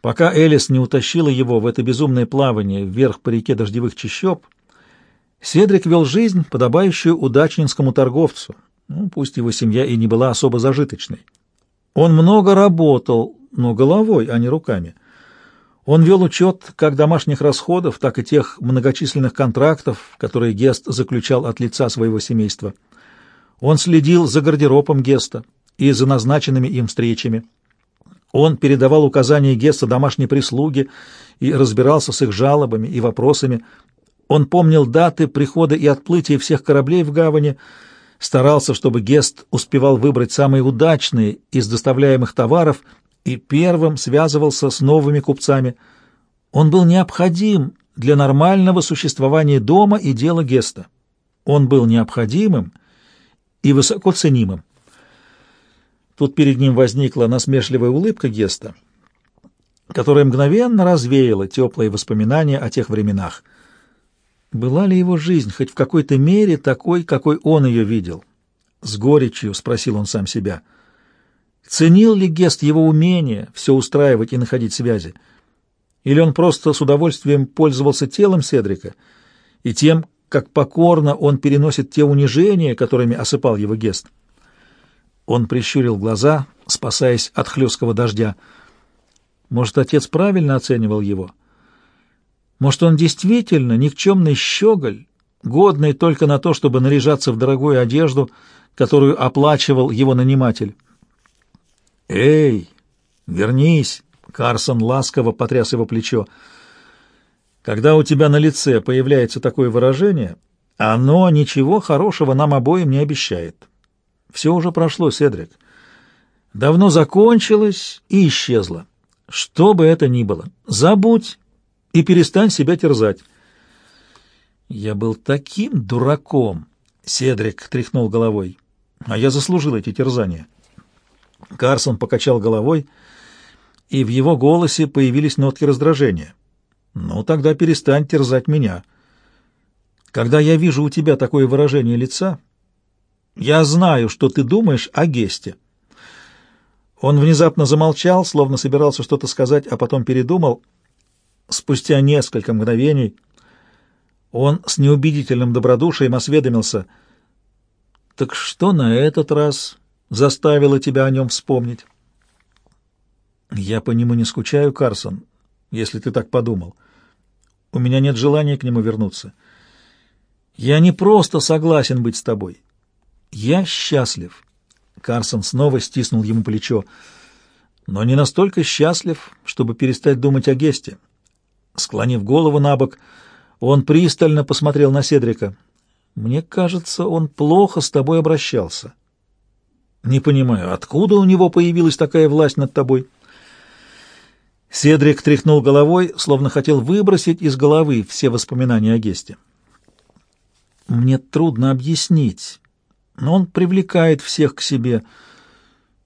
Пока Элис не утащила его в это безумное плавание вверх по реке дождевых чащоб, Седрик вел жизнь, подобающую удачнинскому торговцу, ну, пусть его семья и не была особо зажиточной. Он много работал, но головой, а не руками. Он вел учет как домашних расходов, так и тех многочисленных контрактов, которые Гест заключал от лица своего семейства. Он следил за гардеробом Геста и за назначенными им встречами. Он передавал указания Геста домашней прислуги и разбирался с их жалобами и вопросами. Он помнил даты прихода и отплытия всех кораблей в гавани, старался, чтобы Гест успевал выбрать самые удачные из доставляемых товаров и первым связывался с новыми купцами. Он был необходим для нормального существования дома и дела Геста. Он был необходимым и высоко ценимым. Тут перед ним возникла насмешливая улыбка Геста, которая мгновенно развеяла теплые воспоминания о тех временах. Была ли его жизнь хоть в какой-то мере такой, какой он ее видел? С горечью спросил он сам себя. Ценил ли Гест его умение все устраивать и находить связи? Или он просто с удовольствием пользовался телом Седрика и тем, как покорно он переносит те унижения, которыми осыпал его Гест? Он прищурил глаза, спасаясь от хлесткого дождя. Может, отец правильно оценивал его? Может, он действительно никчемный щеголь, годный только на то, чтобы наряжаться в дорогую одежду, которую оплачивал его наниматель? «Эй, вернись!» — Карсон ласково потряс его плечо. «Когда у тебя на лице появляется такое выражение, оно ничего хорошего нам обоим не обещает. Все уже прошло, Седрик. Давно закончилось и исчезло. Что бы это ни было, забудь и перестань себя терзать. Я был таким дураком, Седрик тряхнул головой. А я заслужил эти терзания. Карсон покачал головой, и в его голосе появились нотки раздражения. «Ну, тогда перестань терзать меня. Когда я вижу у тебя такое выражение лица, я знаю, что ты думаешь о Гесте». Он внезапно замолчал, словно собирался что-то сказать, а потом передумал. Спустя несколько мгновений он с неубедительным добродушием осведомился. «Так что на этот раз заставило тебя о нем вспомнить?» «Я по нему не скучаю, Карсон, если ты так подумал. У меня нет желания к нему вернуться. Я не просто согласен быть с тобой. «Я счастлив». Карсон снова стиснул ему плечо. «Но не настолько счастлив, чтобы перестать думать о Гесте». Склонив голову на бок, он пристально посмотрел на Седрика. «Мне кажется, он плохо с тобой обращался». «Не понимаю, откуда у него появилась такая власть над тобой?» Седрик тряхнул головой, словно хотел выбросить из головы все воспоминания о Гесте. «Мне трудно объяснить но он привлекает всех к себе.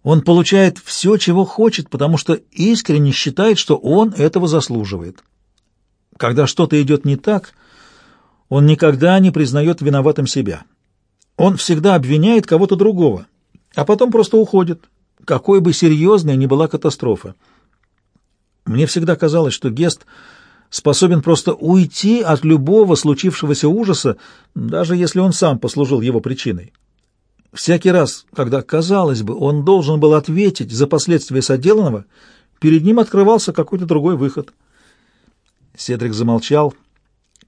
Он получает все, чего хочет, потому что искренне считает, что он этого заслуживает. Когда что-то идет не так, он никогда не признает виноватым себя. Он всегда обвиняет кого-то другого, а потом просто уходит, какой бы серьезной ни была катастрофа. Мне всегда казалось, что Гест способен просто уйти от любого случившегося ужаса, даже если он сам послужил его причиной. Всякий раз, когда, казалось бы, он должен был ответить за последствия соделанного, перед ним открывался какой-то другой выход. Седрик замолчал.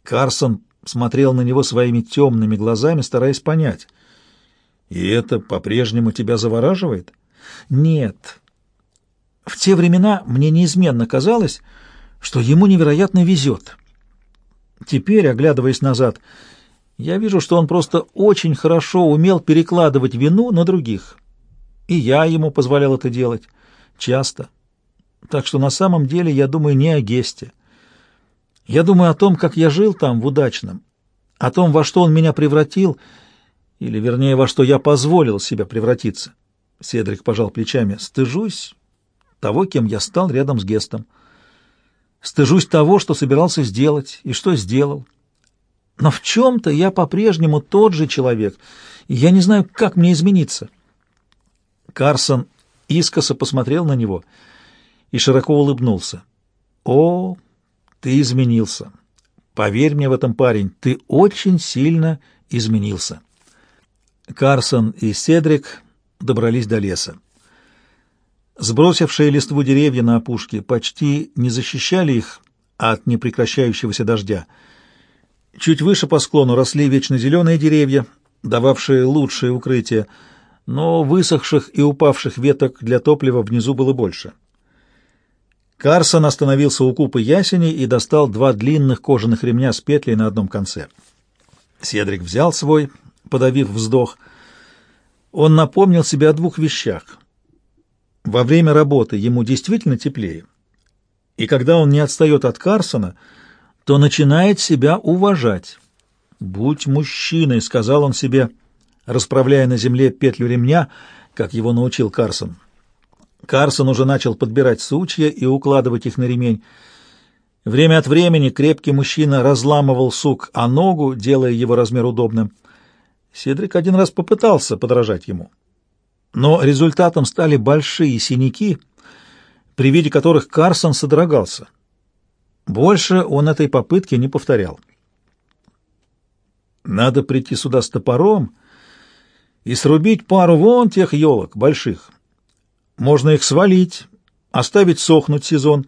Карсон смотрел на него своими темными глазами, стараясь понять. «И это по-прежнему тебя завораживает?» «Нет. В те времена мне неизменно казалось, что ему невероятно везет. Теперь, оглядываясь назад, — я вижу, что он просто очень хорошо умел перекладывать вину на других. И я ему позволял это делать. Часто. Так что на самом деле я думаю не о Гесте. Я думаю о том, как я жил там, в удачном. О том, во что он меня превратил, или, вернее, во что я позволил себя превратиться. Седрик пожал плечами. Стыжусь того, кем я стал рядом с Гестом. Стыжусь того, что собирался сделать и что сделал. Но в чем-то я по-прежнему тот же человек, и я не знаю, как мне измениться. Карсон искоса посмотрел на него и широко улыбнулся. О, ты изменился. Поверь мне в этом, парень, ты очень сильно изменился. Карсон и Седрик добрались до леса. Сбросившие листву деревья на опушке почти не защищали их от непрекращающегося дождя. Чуть выше по склону росли вечно зеленые деревья, дававшие лучшее укрытие, но высохших и упавших веток для топлива внизу было больше. Карсон остановился у купы ясеней и достал два длинных кожаных ремня с петлей на одном конце. Седрик взял свой, подавив вздох. Он напомнил себе о двух вещах. Во время работы ему действительно теплее, и когда он не отстает от Карсона, то начинает себя уважать. «Будь мужчиной», — сказал он себе, расправляя на земле петлю ремня, как его научил Карсон. Карсон уже начал подбирать сучья и укладывать их на ремень. Время от времени крепкий мужчина разламывал сук о ногу, делая его размер удобным. Седрик один раз попытался подражать ему. Но результатом стали большие синяки, при виде которых Карсон содрогался. Больше он этой попытки не повторял. Надо прийти сюда с топором и срубить пару вон тех елок, больших. Можно их свалить, оставить сохнуть сезон,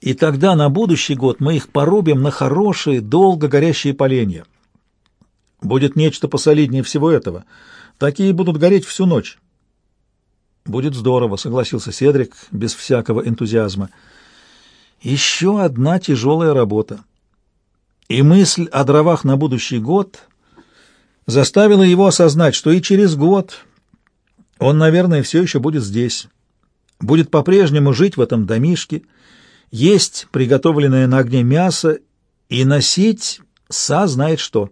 и тогда на будущий год мы их порубим на хорошие, долго горящие поленья. Будет нечто посолиднее всего этого. Такие будут гореть всю ночь. Будет здорово, согласился Седрик без всякого энтузиазма. Еще одна тяжелая работа. И мысль о дровах на будущий год заставила его осознать, что и через год он, наверное, все еще будет здесь, будет по-прежнему жить в этом домишке, есть приготовленное на огне мясо и носить са знает что.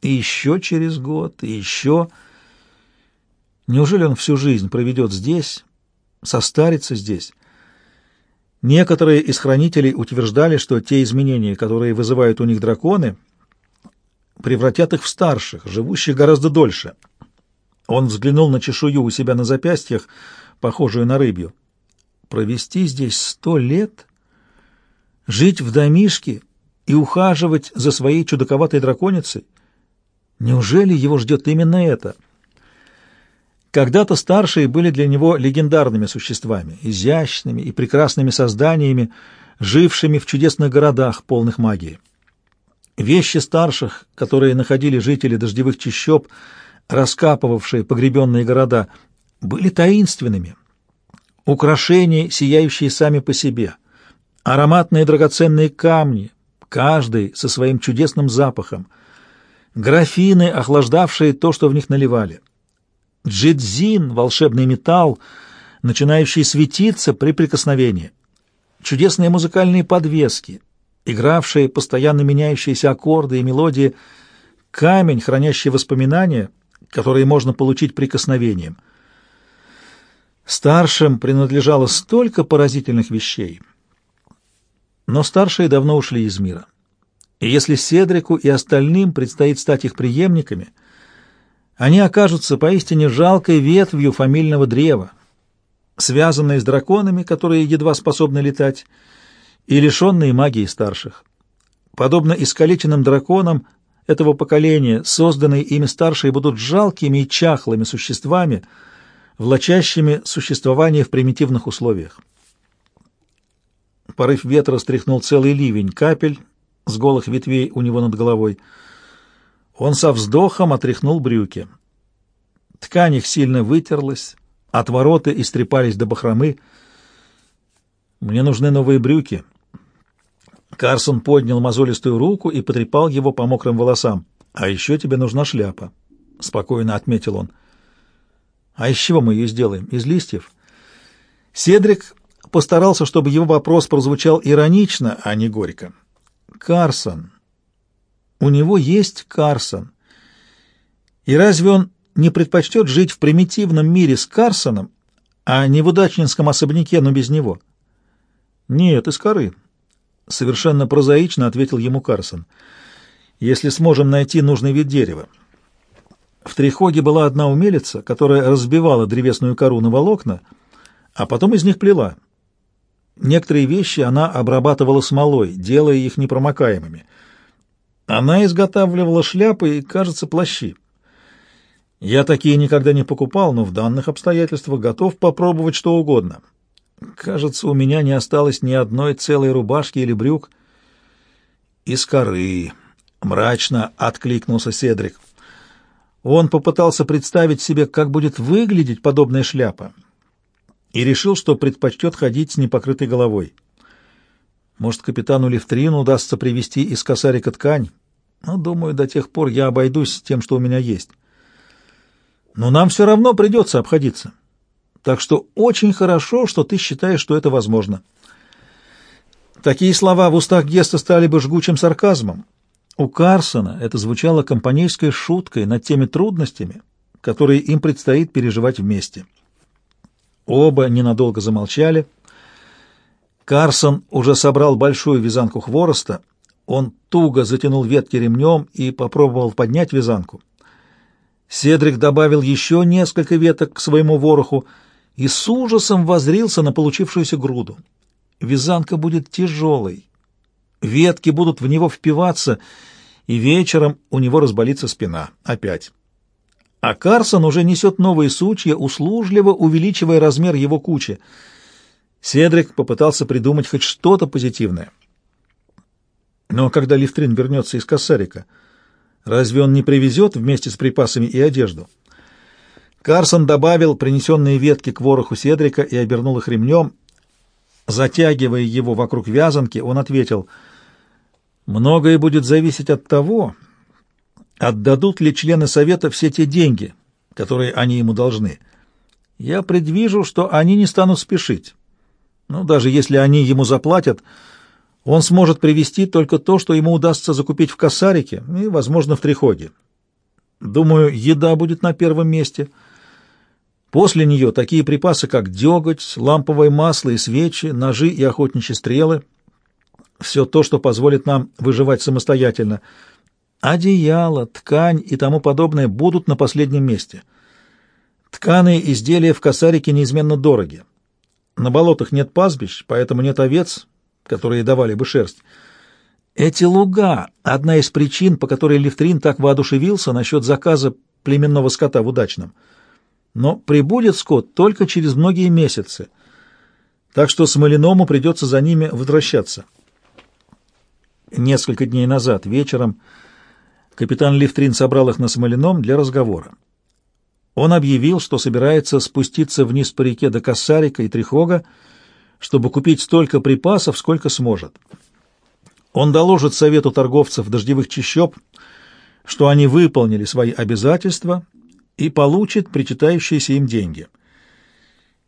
И еще через год, и еще... Неужели он всю жизнь проведет здесь, состарится здесь? Некоторые из хранителей утверждали, что те изменения, которые вызывают у них драконы, превратят их в старших, живущих гораздо дольше — он взглянул на чешую у себя на запястьях, похожую на рыбью. Провести здесь сто лет? Жить в домишке и ухаживать за своей чудаковатой драконицей? Неужели его ждет именно это? Когда-то старшие были для него легендарными существами, изящными и прекрасными созданиями, жившими в чудесных городах, полных магии. Вещи старших, которые находили жители дождевых чащоб, раскапывавшие погребенные города, были таинственными. Украшения, сияющие сами по себе, ароматные драгоценные камни, каждый со своим чудесным запахом, графины, охлаждавшие то, что в них наливали, джидзин, волшебный металл, начинающий светиться при прикосновении, чудесные музыкальные подвески, игравшие постоянно меняющиеся аккорды и мелодии, камень, хранящий воспоминания — которые можно получить прикосновением. Старшим принадлежало столько поразительных вещей. Но старшие давно ушли из мира. И если Седрику и остальным предстоит стать их преемниками, они окажутся поистине жалкой ветвью фамильного древа, связанной с драконами, которые едва способны летать, и лишенные магии старших. Подобно искалеченным драконам, этого поколения, созданные ими старшие, будут жалкими и чахлыми существами, влачащими существование в примитивных условиях. Порыв ветра стряхнул целый ливень капель с голых ветвей у него над головой. Он со вздохом отряхнул брюки. Ткань их сильно вытерлась, отвороты истрепались до бахромы. «Мне нужны новые брюки», Карсон поднял мозолистую руку и потрепал его по мокрым волосам. «А еще тебе нужна шляпа», — спокойно отметил он. «А из чего мы ее сделаем? Из листьев?» Седрик постарался, чтобы его вопрос прозвучал иронично, а не горько. «Карсон. У него есть Карсон. И разве он не предпочтет жить в примитивном мире с Карсоном, а не в удачнинском особняке, но без него?» «Нет, из коры», Совершенно прозаично ответил ему Карсон. Если сможем найти нужный вид дерева. В Трихоге была одна умелица, которая разбивала древесную кору на волокна, а потом из них плела. Некоторые вещи она обрабатывала смолой, делая их непромокаемыми. Она изготавливала шляпы и, кажется, плащи. Я такие никогда не покупал, но в данных обстоятельствах готов попробовать что угодно. Кажется, у меня не осталось ни одной целой рубашки или брюк. Из коры. Мрачно откликнулся Седрик. Он попытался представить себе, как будет выглядеть подобная шляпа, и решил, что предпочтет ходить с непокрытой головой. Может, капитану Левтрину удастся привезти из косарика ткань, но, думаю, до тех пор я обойдусь тем, что у меня есть. Но нам все равно придется обходиться. Так что очень хорошо, что ты считаешь, что это возможно. Такие слова в устах Геста стали бы жгучим сарказмом. У Карсона это звучало компанейской шуткой над теми трудностями, которые им предстоит переживать вместе. Оба ненадолго замолчали. Карсон уже собрал большую вязанку хвороста. Он туго затянул ветки ремнем и попробовал поднять вязанку. Седрик добавил еще несколько веток к своему вороху и с ужасом возрился на получившуюся груду. Вязанка будет тяжелой. Ветки будут в него впиваться, и вечером у него разболится спина. Опять. А Карсон уже несет новые сучья, услужливо увеличивая размер его кучи. Седрик попытался придумать хоть что-то позитивное. Но когда Лифтрин вернется из Кассарика, разве он не привезет вместе с припасами и одежду? Карсон добавил принесенные ветки к вороху Седрика и обернул их ремнем. Затягивая его вокруг вязанки, он ответил, «Многое будет зависеть от того, отдадут ли члены Совета все те деньги, которые они ему должны. Я предвижу, что они не станут спешить. Ну, даже если они ему заплатят, он сможет привезти только то, что ему удастся закупить в Косарике и, возможно, в Трихоге. Думаю, еда будет на первом месте. После нее такие припасы, как деготь, ламповое масло и свечи, ножи и охотничьи стрелы. Все то, что позволит нам выживать самостоятельно. Одеяло, ткань и тому подобное будут на последнем месте. Тканые изделия в Косарике неизменно дороги. На болотах нет пастбищ, поэтому нет овец, которые давали бы шерсть. Эти луга — одна из причин, по которой Левтрин так воодушевился насчет заказа племенного скота в удачном. Но прибудет скот только через многие месяцы, так что Смоленому придется за ними возвращаться. Несколько дней назад, вечером, капитан Левтрин собрал их на Смоленом для разговора. Он объявил, что собирается спуститься вниз по реке до Кассарика и Трихога, чтобы купить столько припасов, сколько сможет. Он доложит совету торговцев дождевых чащоб, что они выполнили свои обязательства и получит причитающиеся им деньги.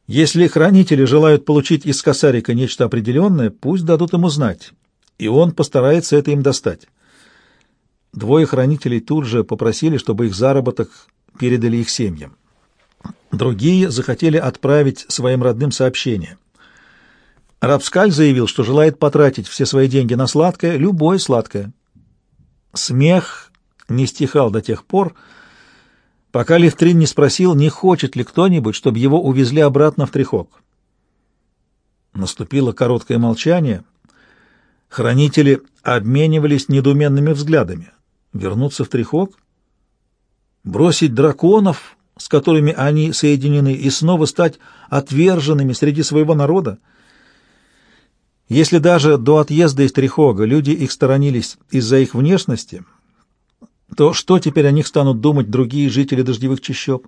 Если хранители желают получить из косарика нечто определенное, пусть дадут ему знать, и он постарается это им достать. Двое хранителей тут же попросили, чтобы их заработок передали их семьям. Другие захотели отправить своим родным сообщение – Рабскаль заявил, что желает потратить все свои деньги на сладкое, любое сладкое. Смех не стихал до тех пор, пока Левтрин не спросил, не хочет ли кто-нибудь, чтобы его увезли обратно в Трихок. Наступило короткое молчание. Хранители обменивались недоуменными взглядами. Вернуться в Трихок? Бросить драконов, с которыми они соединены, и снова стать отверженными среди своего народа? Если даже до отъезда из Трихога люди их сторонились из-за их внешности, то что теперь о них станут думать другие жители дождевых чащоб?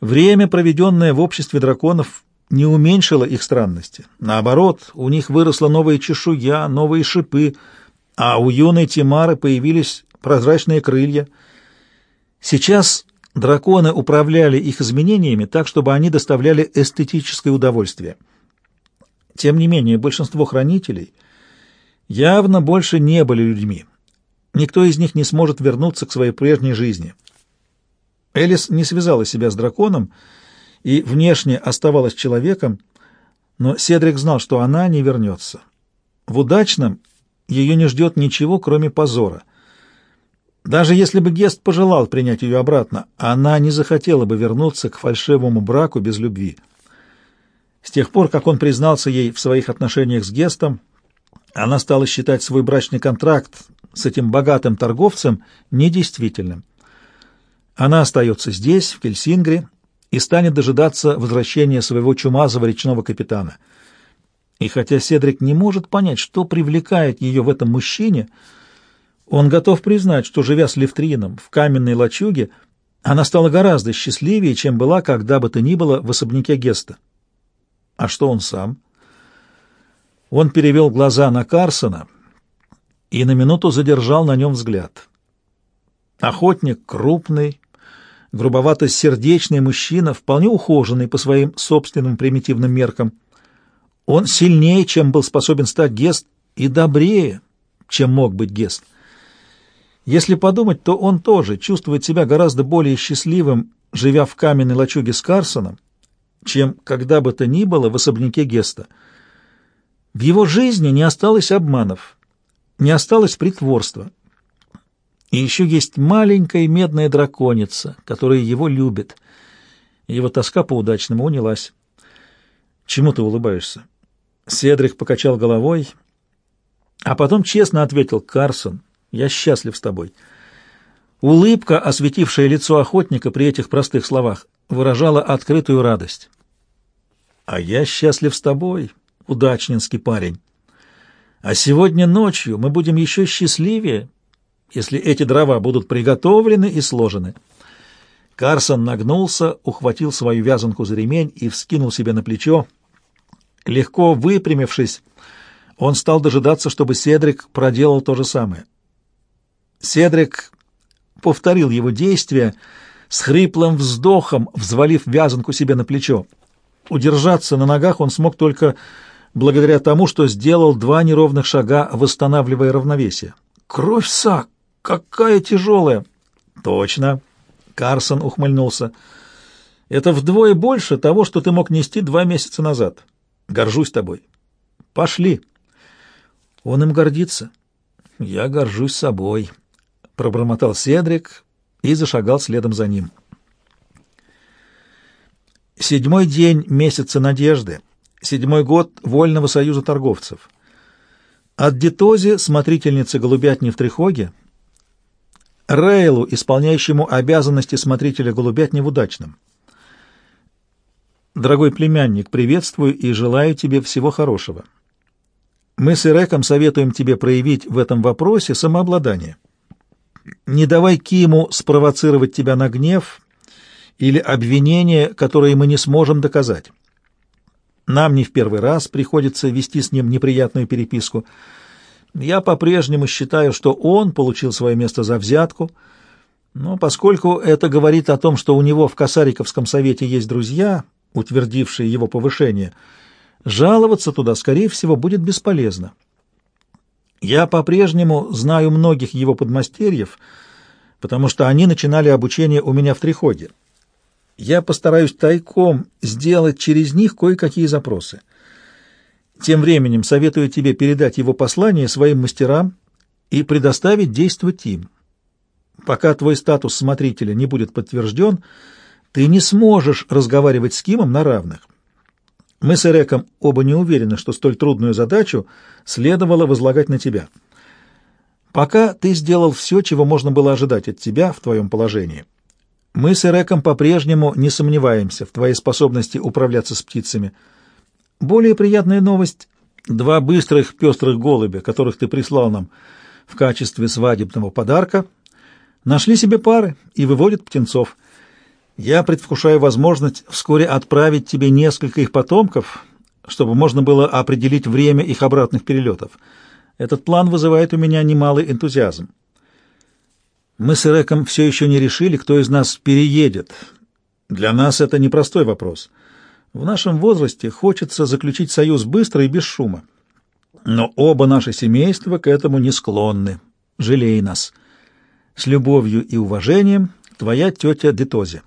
Время, проведенное в обществе драконов, не уменьшило их странности. Наоборот, у них выросла новая чешуя, новые шипы, а у юной Тимары появились прозрачные крылья. Сейчас драконы управляли их изменениями так, чтобы они доставляли эстетическое удовольствие – тем не менее, большинство хранителей явно больше не были людьми. Никто из них не сможет вернуться к своей прежней жизни. Элис не связала себя с драконом и внешне оставалась человеком, но Седрик знал, что она не вернется. В удачном ее не ждет ничего, кроме позора. Даже если бы Гест пожелал принять ее обратно, она не захотела бы вернуться к фальшивому браку без любви. С тех пор, как он признался ей в своих отношениях с Гестом, она стала считать свой брачный контракт с этим богатым торговцем недействительным. Она остается здесь, в Кельсингре, и станет дожидаться возвращения своего чумазого речного капитана. И хотя Седрик не может понять, что привлекает ее в этом мужчине, он готов признать, что, живя с Левтрином в каменной лачуге, она стала гораздо счастливее, чем была когда бы то ни было в особняке Геста. А что он сам? Он перевел глаза на Карсона и на минуту задержал на нем взгляд. Охотник крупный, грубовато-сердечный мужчина, вполне ухоженный по своим собственным примитивным меркам. Он сильнее, чем был способен стать Гест, и добрее, чем мог быть Гест. Если подумать, то он тоже чувствует себя гораздо более счастливым, живя в каменной лачуге с Карсоном, чем когда бы то ни было в особняке Геста. В его жизни не осталось обманов, не осталось притворства. И еще есть маленькая медная драконица, которая его любит. Его тоска по удачному унялась. «Чему ты улыбаешься?» Седрик покачал головой, а потом честно ответил «Карсон, я счастлив с тобой». Улыбка, осветившая лицо охотника при этих простых словах, выражала открытую радость. «А я счастлив с тобой, удачнинский парень. А сегодня ночью мы будем еще счастливее, если эти дрова будут приготовлены и сложены». Карсон нагнулся, ухватил свою вязанку за ремень и вскинул себе на плечо. Легко выпрямившись, он стал дожидаться, чтобы Седрик проделал то же самое. Седрик повторил его действия с хриплым вздохом, взвалив вязанку себе на плечо. Удержаться на ногах он смог только благодаря тому, что сделал два неровных шага, восстанавливая равновесие. «Кровь, Сак! Какая тяжелая!» «Точно!» — Карсон ухмыльнулся. «Это вдвое больше того, что ты мог нести два месяца назад. Горжусь тобой. Пошли!» Он им гордится. «Я горжусь собой», — пробормотал Седрик и зашагал следом за ним. Седьмой день месяца надежды, седьмой год Вольного союза торговцев. От Детози, смотрительницы голубятни в Трихоге, Рейлу, исполняющему обязанности смотрителя голубятни в Удачном. Дорогой племянник, приветствую и желаю тебе всего хорошего. Мы с Иреком советуем тебе проявить в этом вопросе самообладание. Не давай Киму спровоцировать тебя на гнев или обвинения, которые мы не сможем доказать. Нам не в первый раз приходится вести с ним неприятную переписку. Я по-прежнему считаю, что он получил свое место за взятку, но поскольку это говорит о том, что у него в Косариковском совете есть друзья, утвердившие его повышение, жаловаться туда, скорее всего, будет бесполезно. Я по-прежнему знаю многих его подмастерьев, потому что они начинали обучение у меня в Триходе. Я постараюсь тайком сделать через них кое-какие запросы. Тем временем советую тебе передать его послание своим мастерам и предоставить действовать им. Пока твой статус смотрителя не будет подтвержден, ты не сможешь разговаривать с Кимом на равных. Мы с Эреком оба не уверены, что столь трудную задачу следовало возлагать на тебя. Пока ты сделал все, чего можно было ожидать от тебя в твоем положении. Мы с Эреком по-прежнему не сомневаемся в твоей способности управляться с птицами. Более приятная новость — два быстрых пестрых голубя, которых ты прислал нам в качестве свадебного подарка, нашли себе пары и выводят птенцов. Я предвкушаю возможность вскоре отправить тебе несколько их потомков, чтобы можно было определить время их обратных перелетов. Этот план вызывает у меня немалый энтузиазм. Мы с Эреком все еще не решили, кто из нас переедет. Для нас это непростой вопрос. В нашем возрасте хочется заключить союз быстро и без шума. Но оба наши семейства к этому не склонны. Жалей нас. С любовью и уважением, твоя тетя Детози.